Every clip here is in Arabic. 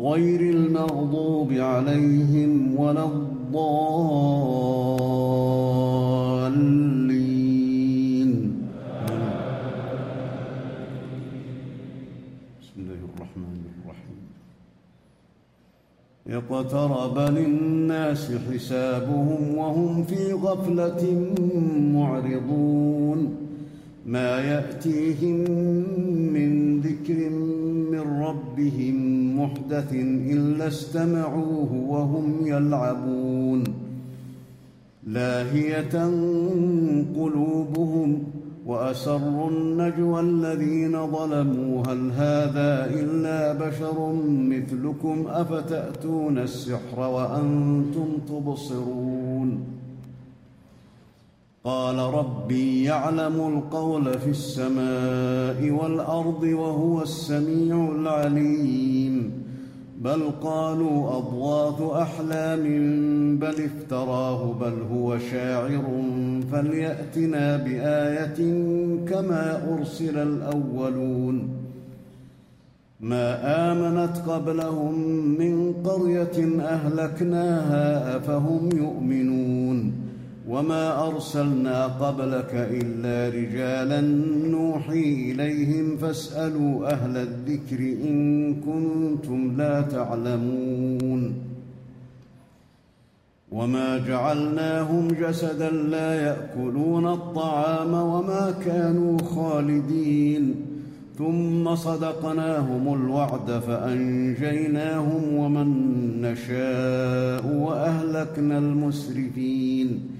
غير المغضوب عليهم ولا الضالين. بسم الله الرحمن الرحيم. اقترب للناس حسابهم وهم في غفلة معرضون. ما يأتيهم من ذكر من ربهم محدث إلا استمعوه وهم يلعبون. لاهية قلوبهم وأسروا النجوى الذين ظلموا. هل هذا إلا بشر مثلكم؟ أفتأتون السحر وأنتم تبصرون. قال ربي يعلم القول في السماء والأرض وهو السميع العليم. بل قالوا أضغاث أحلام بل افتراه بل هو شاعر فليأتنا بآية كما أرسل الأولون. ما آمنت قبلهم من قرية أهلكناها أفهم يؤمنون. وما ارسلنا قبلك الا رجالا نوحي اليهم فاسالوا أهل الذكر ان كنتم لا تعلمون وما جعلناهم جسدا لا ياكلون الطعام وما كانوا خالدين ثم صدقناهم الوعد فانجيناهم ومن نشاء واهلكنا المسرفين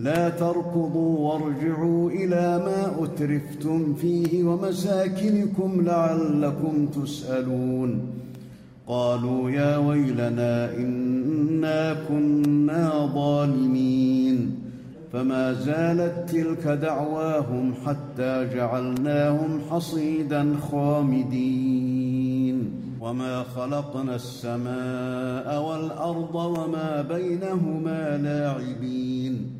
لا تركضوا وارجعوا إلى ما أترفتم فيه ومساكنكم لعلكم تسألون. قالوا يا ويلنا إنا كنا ظالمين. فما زالت تلك دعواهم حتى جعلناهم حصيدا خامدين. وما خلقنا السماء والأرض وما بينهما لاعبين.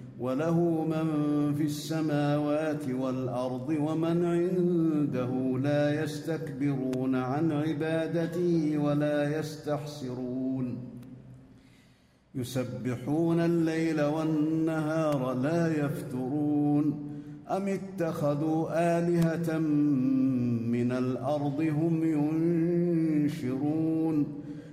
وله من في السماوات والأرض ومن عنده لا يستكبرون عن عبادته ولا يستحسرون. يسبحون الليل والنهار لا يفترون. أم اتخذوا آلهة من الأرض هم ينشرون.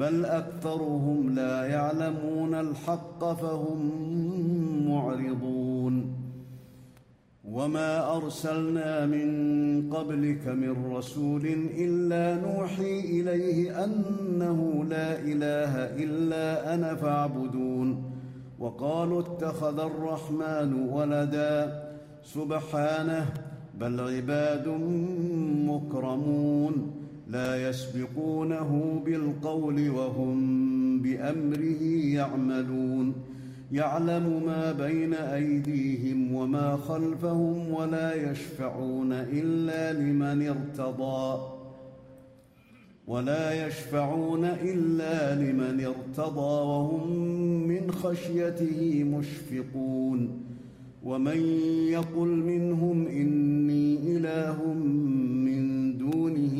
بل أكثرهم لا يعلمون الحق فهم معرضون. وما أرسلنا من قبلك من رسول إلا نوحي إليه أنه لا إله إلا أنا فاعبدون. وقالوا اتخذ الرحمن ولدا. سبحانه بل عباد مكرمون. لا يسبقونه بالقول وهم بأمره يعملون. يعلم ما بين أيديهم وما خلفهم ولا يشفعون إلا لمن ارتضى. ولا يشفعون إلا لمن ارتضى وهم من خشيته مشفقون. ومن يقل منهم إني إله من دونه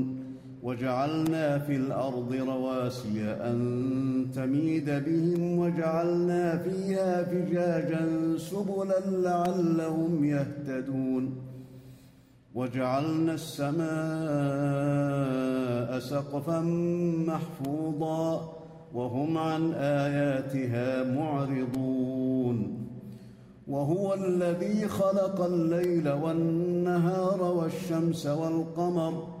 وجعلنا في الأرض رواسي أن تميد بهم وجعلنا فيها فجاجا سبلا لعلهم يهتدون وجعلنا السماء سقفا محفوظا وهم عن آياتها معرضون وهو الذي خلق الليل والنهار والشمس والقمر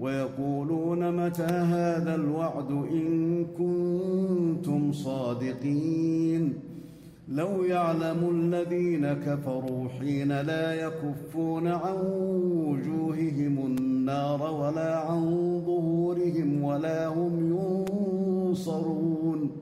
ويقولون متى هذا الوعد إن كنتم صادقين لو يعلم الذين كفروا حين لا يكفون عن وجوههم النار ولا عن ظهورهم ولا هم ينصرون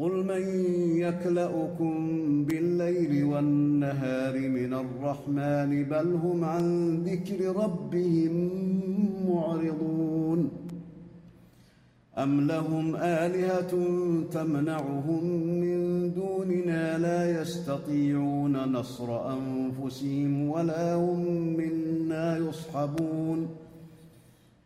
قل من يكلأكم بالليل والنهار من الرحمن بل هم عن ذكر ربهم معرضون أم لهم آلهة تمنعهم من دوننا لا يستطيعون نصر أنفسهم ولا هم منا يصحبون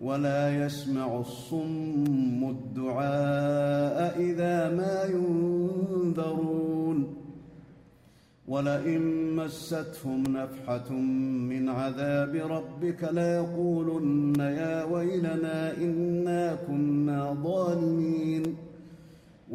ولا يسمع الصم الدعاء إذا ما ينذرون. ولئن مستهم نفحة من عذاب ربك ليقولن يا ويلنا إنا كنا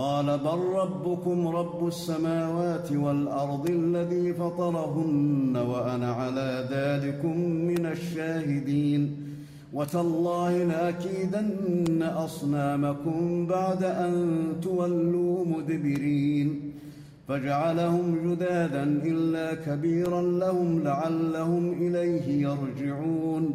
قال بل ربكم رب السماوات والأرض الذي فطرهن وأنا على ذلكم من الشاهدين. وتالله لأكيدن أصنامكم بعد أن تولوا مدبرين. فجعلهم جدادا إلا كبيرا لهم لعلهم إليه يرجعون.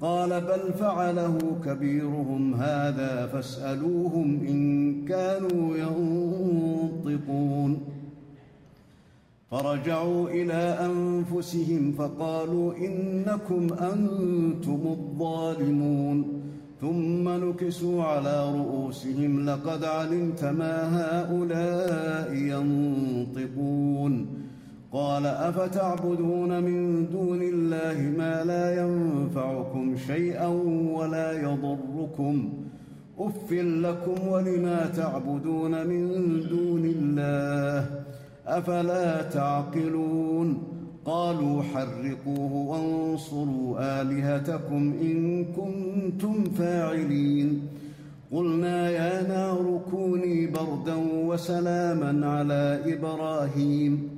قال بل فعله كبيرهم هذا فاسألوهم إن كانوا ينطقون. فرجعوا إلى أنفسهم فقالوا إنكم أنتم الظالمون. ثم نكسوا على رؤوسهم لقد علمت ما هؤلاء ينطقون. قال أفتعبدون من دون الله ما لا ينفعكم شيئا ولا يضركم أف لكم ولما تعبدون من دون الله أفلا تعقلون قالوا حرقوه وانصروا آلهتكم إن كنتم فاعلين قلنا يا نار كوني بردا وسلاما على إبراهيم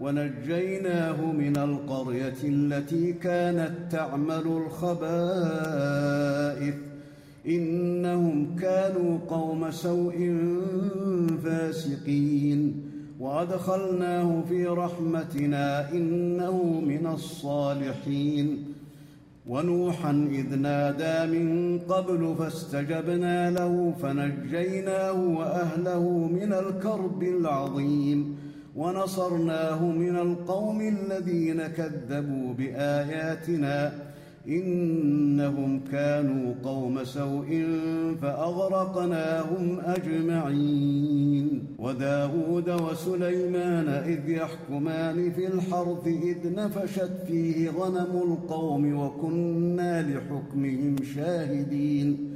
ونجيناه من القرية التي كانت تعمل الخبائث. إنهم كانوا قوم سوء فاسقين. وأدخلناه في رحمتنا إنه من الصالحين. ونوحا إذ نادى من قبل فاستجبنا له فنجيناه وأهله من الكرب العظيم. ونصرناه من القوم الذين كذبوا بآياتنا إنهم كانوا قوم سوء فأغرقناهم أجمعين. وداود وسليمان اذ يحكمان في الحرث اذ نفشت فيه غنم القوم وكنا لحكمهم شاهدين.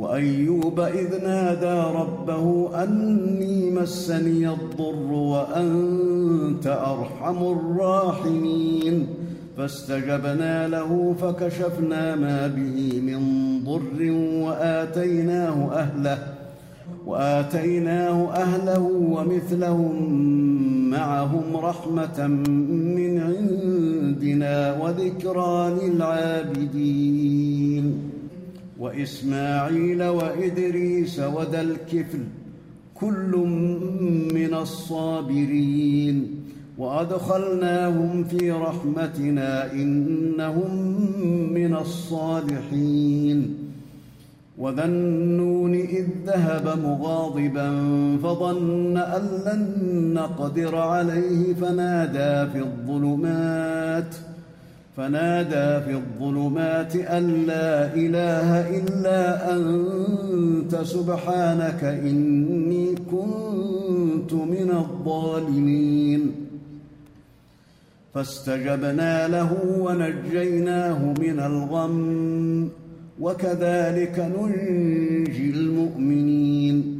وأيوب إذ نادى ربه أني مسني الضر وأنت أرحم الراحمين. فاستجبنا له فكشفنا ما به من ضر وآتيناه أهله وآتيناه أهله ومثلهم معهم رحمة من عندنا وذكرى للعابدين. وإسماعيل وإدريس وذا الكفل كل من الصابرين. وأدخلناهم في رحمتنا إنهم من الصالحين. وذا النون إذ ذهب مغاضبا فظن أن لن نقدر عليه فنادى في الظلمات. فنادى في الظلمات أن لا إله إلا أنت سبحانك إني كنت من الظالمين. فاستجبنا له ونجيناه من الغم وكذلك ننجي المؤمنين.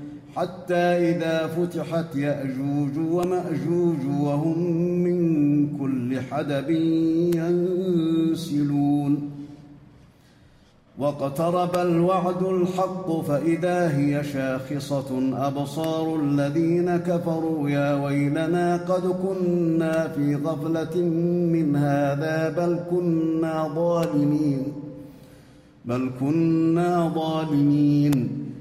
حتى إذا فتحت يأجوج ومأجوج وهم من كل حدب ينسلون. واقترب الوعد الحق فإذا هي شاخصة. أبصار الذين كفروا يا ويلنا قد كنا في غفلة من هذا بل كنا ظالمين. بل كنا ظالمين.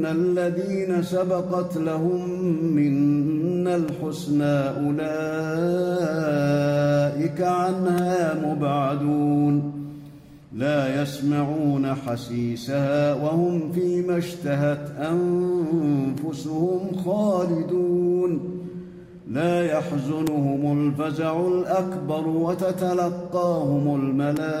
ان الذين سبقت لهم منا الحسنى اولئك عنها مبعدون لا يسمعون حسيسها وهم فيما اشتهت انفسهم خالدون لا يحزنهم الفزع الاكبر وتتلقاهم الملائكه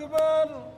akbar